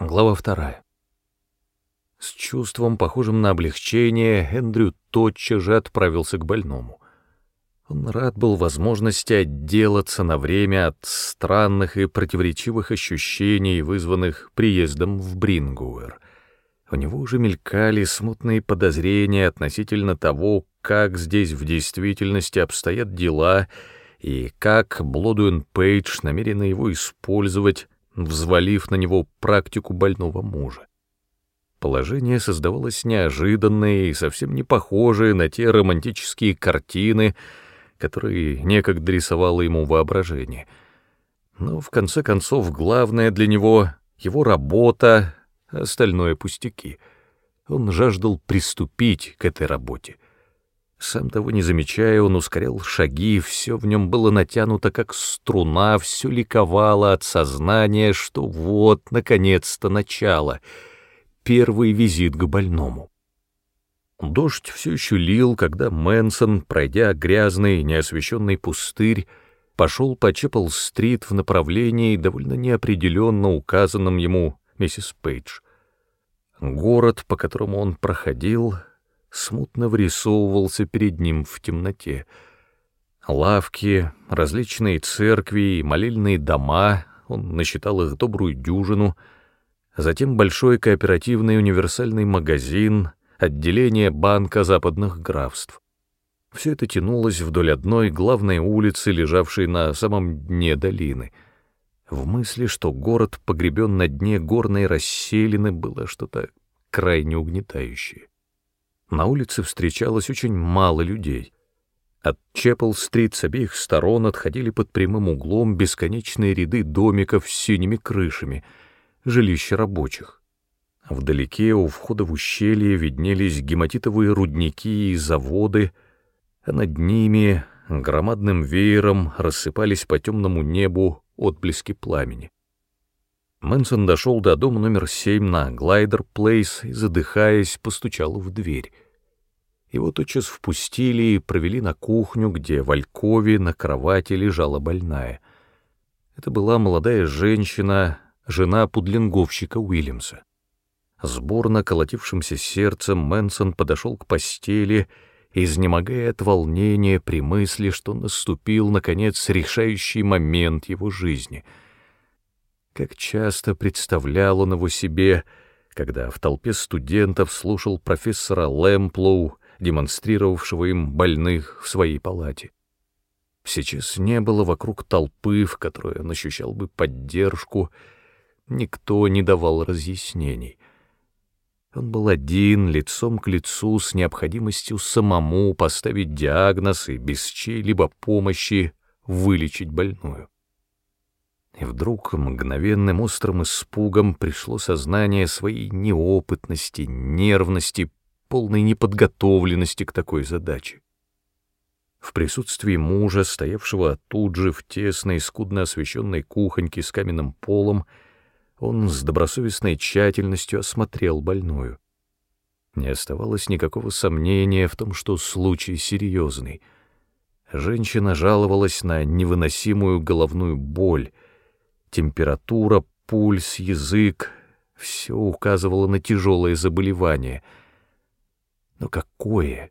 Глава вторая. С чувством, похожим на облегчение, Эндрю тотчас же отправился к больному. Он рад был возможности отделаться на время от странных и противоречивых ощущений, вызванных приездом в Брингуэр. У него уже мелькали смутные подозрения относительно того, как здесь в действительности обстоят дела и как Блодуэн Пейдж намерена его использовать взвалив на него практику больного мужа. Положение создавалось неожиданное и совсем не похожее на те романтические картины, которые некогда рисовало ему воображение. Но, в конце концов, главное для него — его работа, остальное — пустяки. Он жаждал приступить к этой работе — сам того не замечая, он ускорял шаги, все в нем было натянуто, как струна, все ликовало от сознания, что вот, наконец-то, начало, первый визит к больному. Дождь все еще лил, когда Мэнсон, пройдя грязный, неосвещенный пустырь, пошел по Чеппел-стрит в направлении, довольно неопределенно указанном ему миссис Пейдж. Город, по которому он проходил, смутно вырисовывался перед ним в темноте. Лавки, различные церкви и молельные дома, он насчитал их добрую дюжину, затем большой кооперативный универсальный магазин, отделение банка западных графств. Все это тянулось вдоль одной главной улицы, лежавшей на самом дне долины. В мысли, что город погребен на дне горной расселины, было что-то крайне угнетающее. На улице встречалось очень мало людей. От Чеппел-стрит с обеих сторон отходили под прямым углом бесконечные ряды домиков с синими крышами, жилища рабочих. Вдалеке у входа в ущелье виднелись гематитовые рудники и заводы, а над ними громадным веером рассыпались по темному небу отблески пламени. Мэнсон дошел до дома номер семь на Глайдер Плейс и, задыхаясь, постучал в дверь. Его тотчас впустили и провели на кухню, где в Алькове на кровати лежала больная. Это была молодая женщина, жена пудлинговщика Уильямса. Сборно колотившимся сердцем Мэнсон подошел к постели, изнемогая от волнения при мысли, что наступил, наконец, решающий момент его жизни — как часто представлял он его себе, когда в толпе студентов слушал профессора Лэмплоу, демонстрировавшего им больных в своей палате. Сейчас не было вокруг толпы, в которой он ощущал бы поддержку, никто не давал разъяснений. Он был один, лицом к лицу, с необходимостью самому поставить диагноз и без чьей-либо помощи вылечить больную. И вдруг мгновенным острым испугом пришло сознание своей неопытности, нервности, полной неподготовленности к такой задаче. В присутствии мужа, стоявшего тут же в тесной, скудно освещенной кухоньке с каменным полом, он с добросовестной тщательностью осмотрел больную. Не оставалось никакого сомнения в том, что случай серьезный. Женщина жаловалась на невыносимую головную боль — Температура, пульс, язык — все указывало на тяжелое заболевание. Но какое?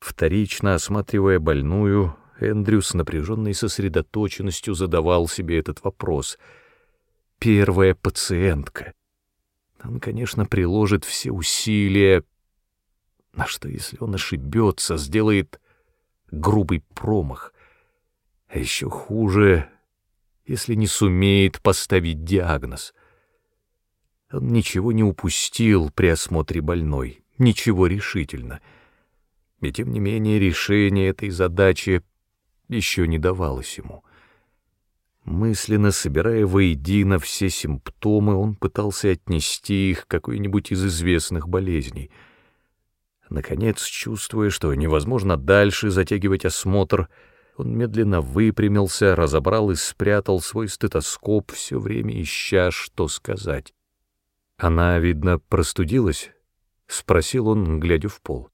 Вторично осматривая больную, Эндрю с напряженной сосредоточенностью задавал себе этот вопрос. Первая пациентка. Он, конечно, приложит все усилия. На что, если он ошибется, сделает грубый промах? А еще хуже если не сумеет поставить диагноз. Он ничего не упустил при осмотре больной, ничего решительно. И тем не менее решение этой задачи еще не давалось ему. Мысленно собирая воедино все симптомы, он пытался отнести их к какой-нибудь из известных болезней. Наконец, чувствуя, что невозможно дальше затягивать осмотр, — он медленно выпрямился, разобрал и спрятал свой стетоскоп, все время ища, что сказать. «Она, видно, простудилась?» — спросил он, глядя в пол.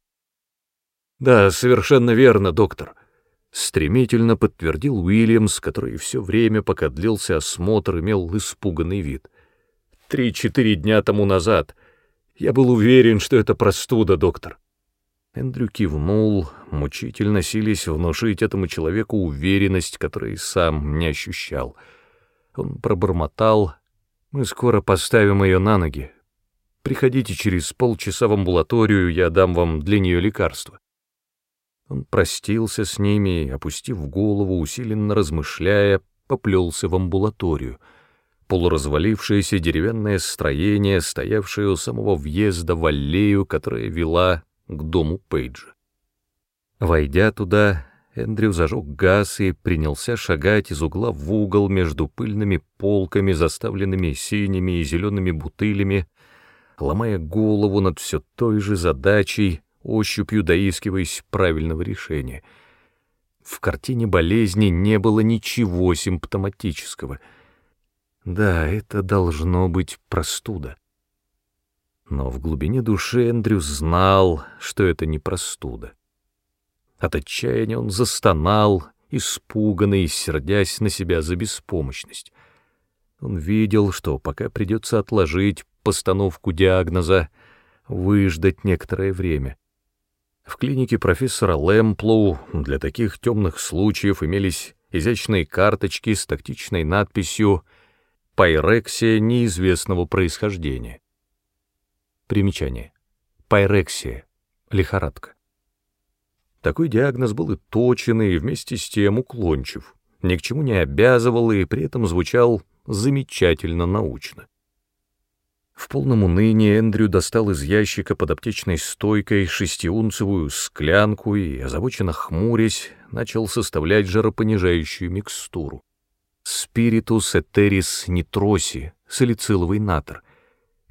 «Да, совершенно верно, доктор», — стремительно подтвердил Уильямс, который все время, пока длился осмотр, имел испуганный вид. три-четыре дня тому назад. Я был уверен, что это простуда, доктор». Эндрю кивнул, мучительно сились внушить этому человеку уверенность, которой сам не ощущал. Он пробормотал, «Мы скоро поставим ее на ноги. Приходите через полчаса в амбулаторию, я дам вам для нее лекарство». Он простился с ними, опустив голову, усиленно размышляя, поплелся в амбулаторию. Полуразвалившееся деревянное строение, стоявшее у самого въезда в аллею, которая вела к дому Пейджа. Войдя туда, Эндрю зажег газ и принялся шагать из угла в угол между пыльными полками, заставленными синими и зелеными бутылями, ломая голову над все той же задачей, ощупью доискиваясь правильного решения. В картине болезни не было ничего симптоматического. Да, это должно быть простуда. Но в глубине души Эндрю знал, что это не простуда. От отчаяния он застонал, испуганный, сердясь на себя за беспомощность. Он видел, что пока придется отложить постановку диагноза, выждать некоторое время. В клинике профессора Лэмплоу для таких темных случаев имелись изящные карточки с тактичной надписью «Пайрексия неизвестного происхождения». Примечание. Пайрексия. Лихорадка. Такой диагноз был и точен, и вместе с тем уклончив, ни к чему не обязывал и при этом звучал замечательно научно. В полном унынии Эндрю достал из ящика под аптечной стойкой шестиунцевую склянку и, озабоченно хмурясь, начал составлять жаропонижающую микстуру. Спиритус этерис нитроси, салициловый натр,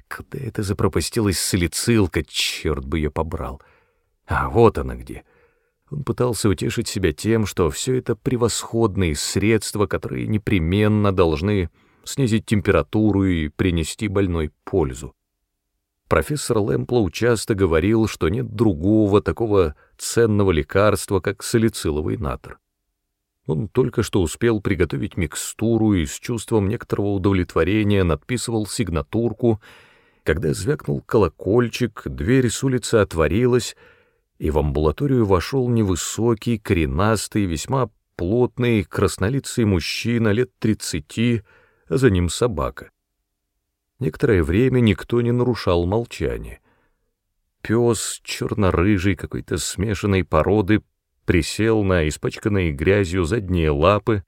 Куда это запропастилась салицилка, черт бы ее побрал. А вот она где. Он пытался утешить себя тем, что все это превосходные средства, которые непременно должны снизить температуру и принести больной пользу. Профессор Лэмплоу часто говорил, что нет другого такого ценного лекарства, как салициловый натр. Он только что успел приготовить микстуру и с чувством некоторого удовлетворения надписывал сигнатурку — когда звякнул колокольчик, дверь с улицы отворилась, и в амбулаторию вошел невысокий, коренастый, весьма плотный, краснолицый мужчина лет тридцати, а за ним собака. Некоторое время никто не нарушал молчание. Пес, черно-рыжий, какой-то смешанной породы, присел на испачканные грязью задние лапы,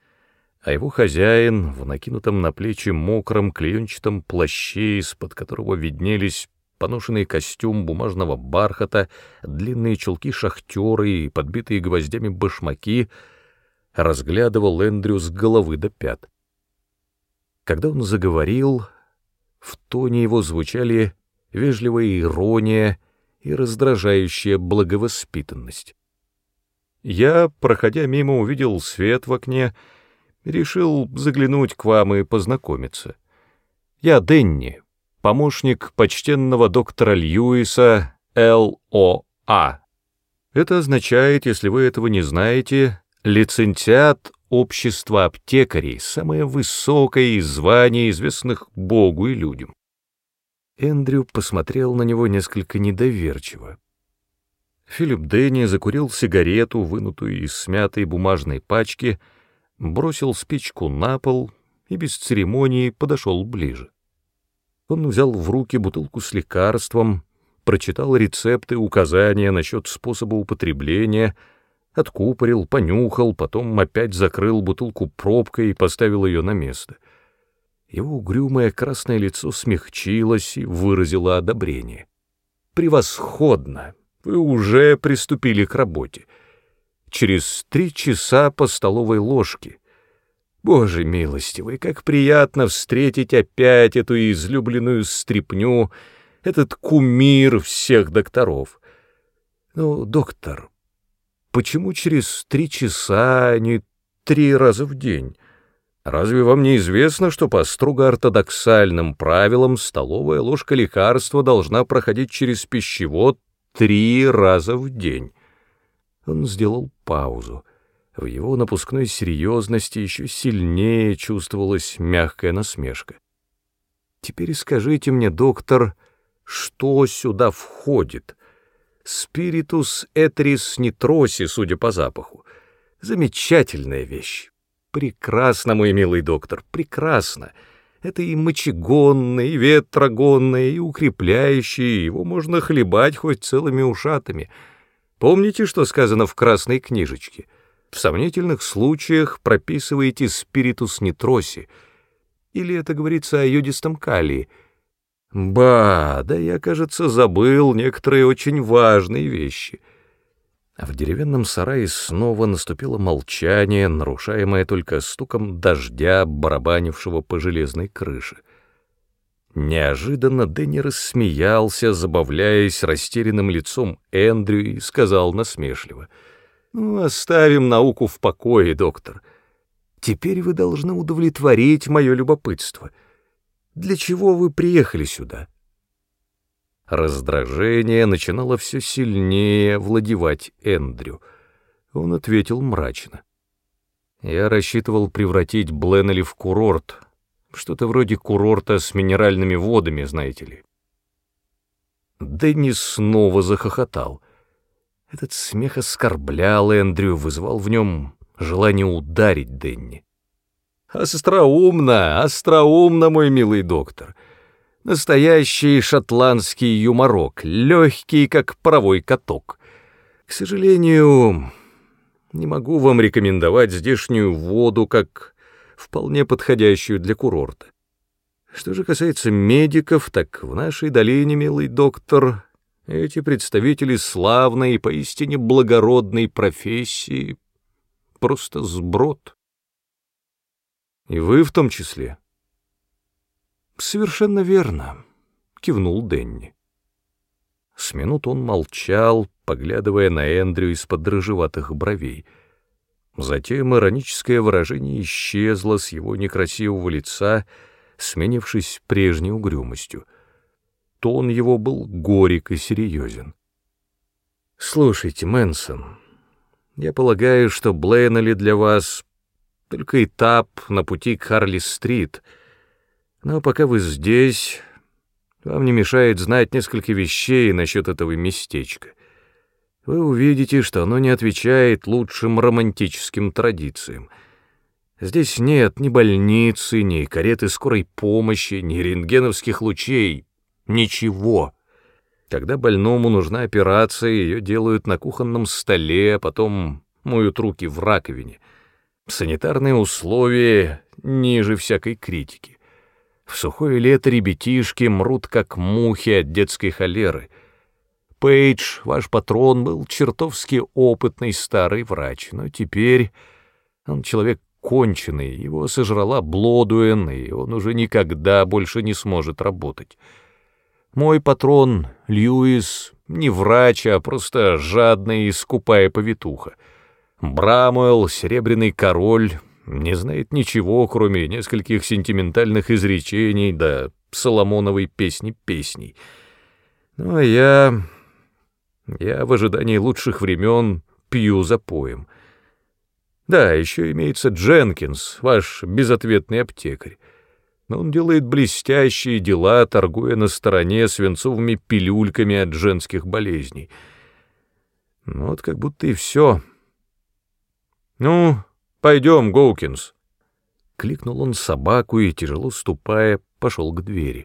а его хозяин в накинутом на плечи мокром клеенчатом плаще, из-под которого виднелись поношенный костюм бумажного бархата, длинные чулки шахтера и подбитые гвоздями башмаки, разглядывал Эндрю с головы до пят. Когда он заговорил, в тоне его звучали вежливая ирония и раздражающая благовоспитанность. Я, проходя мимо, увидел свет в окне — решил заглянуть к вам и познакомиться. Я Денни, помощник почтенного доктора Льюиса Л.О.А. Это означает, если вы этого не знаете, лицензиат общества аптекарей, самое высокое из званий, известных Богу и людям. Эндрю посмотрел на него несколько недоверчиво. Филипп Дэнни закурил сигарету, вынутую из смятой бумажной пачки, бросил спичку на пол и без церемонии подошел ближе. Он взял в руки бутылку с лекарством, прочитал рецепты, указания насчет способа употребления, откупорил, понюхал, потом опять закрыл бутылку пробкой и поставил ее на место. Его угрюмое красное лицо смягчилось и выразило одобрение. «Превосходно! Вы уже приступили к работе через три часа по столовой ложке. Боже милостивый, как приятно встретить опять эту излюбленную стряпню, этот кумир всех докторов. Ну, доктор, почему через три часа, а не три раза в день? Разве вам не известно, что по строго ортодоксальным правилам столовая ложка лекарства должна проходить через пищевод три раза в день? Он сделал паузу. В его напускной серьезности еще сильнее чувствовалась мягкая насмешка. теперь скажите мне, доктор, что сюда входит? Спиритус этрис нитроси, судя по запаху. Замечательная вещь. Прекрасно, мой милый доктор, прекрасно. Это и мочегонное, и ветрогонное, и укрепляющее, его можно хлебать хоть целыми ушатами. Помните, что сказано в красной книжечке? В сомнительных случаях прописываете спиритус нитроси. Или это говорится о йодистом калии? Ба, да я, кажется, забыл некоторые очень важные вещи — в деревянном сарае снова наступило молчание, нарушаемое только стуком дождя, барабанившего по железной крыше. Неожиданно Дэнни рассмеялся, забавляясь растерянным лицом Эндрю, и сказал насмешливо, «Ну, оставим науку в покое, доктор. Теперь вы должны удовлетворить мое любопытство. Для чего вы приехали сюда?» Раздражение начинало все сильнее владевать Эндрю. Он ответил мрачно. «Я рассчитывал превратить Бленнелли в курорт. Что-то вроде курорта с минеральными водами, знаете ли». Дэнни снова захохотал. Этот смех оскорблял Эндрю, вызывал в нем желание ударить Дэнни. «Остроумно, остроумно, мой милый доктор!» Настоящий шотландский юморок, легкий, как паровой каток. К сожалению, не могу вам рекомендовать здешнюю воду как вполне подходящую для курорта. Что же касается медиков, так в нашей долине, милый доктор, эти представители славной и поистине благородной профессии просто сброд. И вы в том числе. «Совершенно верно», — кивнул Денни. С минут он молчал, поглядывая на Эндрю из-под рыжеватых бровей. Затем ироническое выражение исчезло с его некрасивого лица, сменившись прежней угрюмостью. Тон его был горек и серьезен. «Слушайте, Мэнсон, я полагаю, что Блейнелли для вас только этап на пути к Харли-стрит — но пока вы здесь, вам не мешает знать несколько вещей насчет этого местечка. Вы увидите, что оно не отвечает лучшим романтическим традициям. Здесь нет ни больницы, ни кареты скорой помощи, ни рентгеновских лучей, ничего. Когда больному нужна операция, ее делают на кухонном столе, а потом моют руки в раковине. Санитарные условия ниже всякой критики. В сухое лето ребятишки мрут, как мухи от детской холеры. Пейдж, ваш патрон, был чертовски опытный старый врач, но теперь он человек конченый, его сожрала Блодуэн, и он уже никогда больше не сможет работать. Мой патрон, Льюис, не врач, а просто жадная и скупая повитуха. Брамуэлл, Серебряный Король, не знает ничего, кроме нескольких сентиментальных изречений да Соломоновой песни песней. Ну, а я... я в ожидании лучших времен пью за поем. Да, еще имеется Дженкинс, ваш безответный аптекарь. Но он делает блестящие дела, торгуя на стороне свинцовыми пилюльками от женских болезней. Ну, вот как будто и все. Ну, «Пойдем, Гоукинс!» Кликнул он собаку и, тяжело ступая, пошел к двери.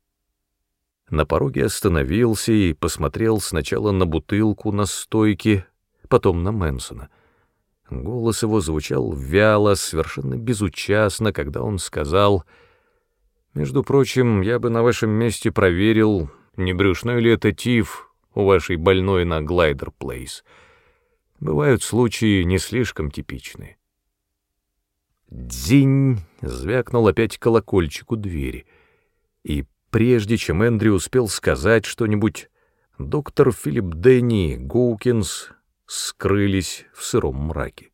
На пороге остановился и посмотрел сначала на бутылку на стойке, потом на Мэнсона. Голос его звучал вяло, совершенно безучастно, когда он сказал, «Между прочим, я бы на вашем месте проверил, не брюшной ли это тиф у вашей больной на Глайдер Плейс. Бывают случаи не слишком типичные». Дзинь! Звякнул опять колокольчик у двери. И прежде чем Эндрю успел сказать что-нибудь, доктор Филипп Дэнни Гоукинс скрылись в сыром мраке.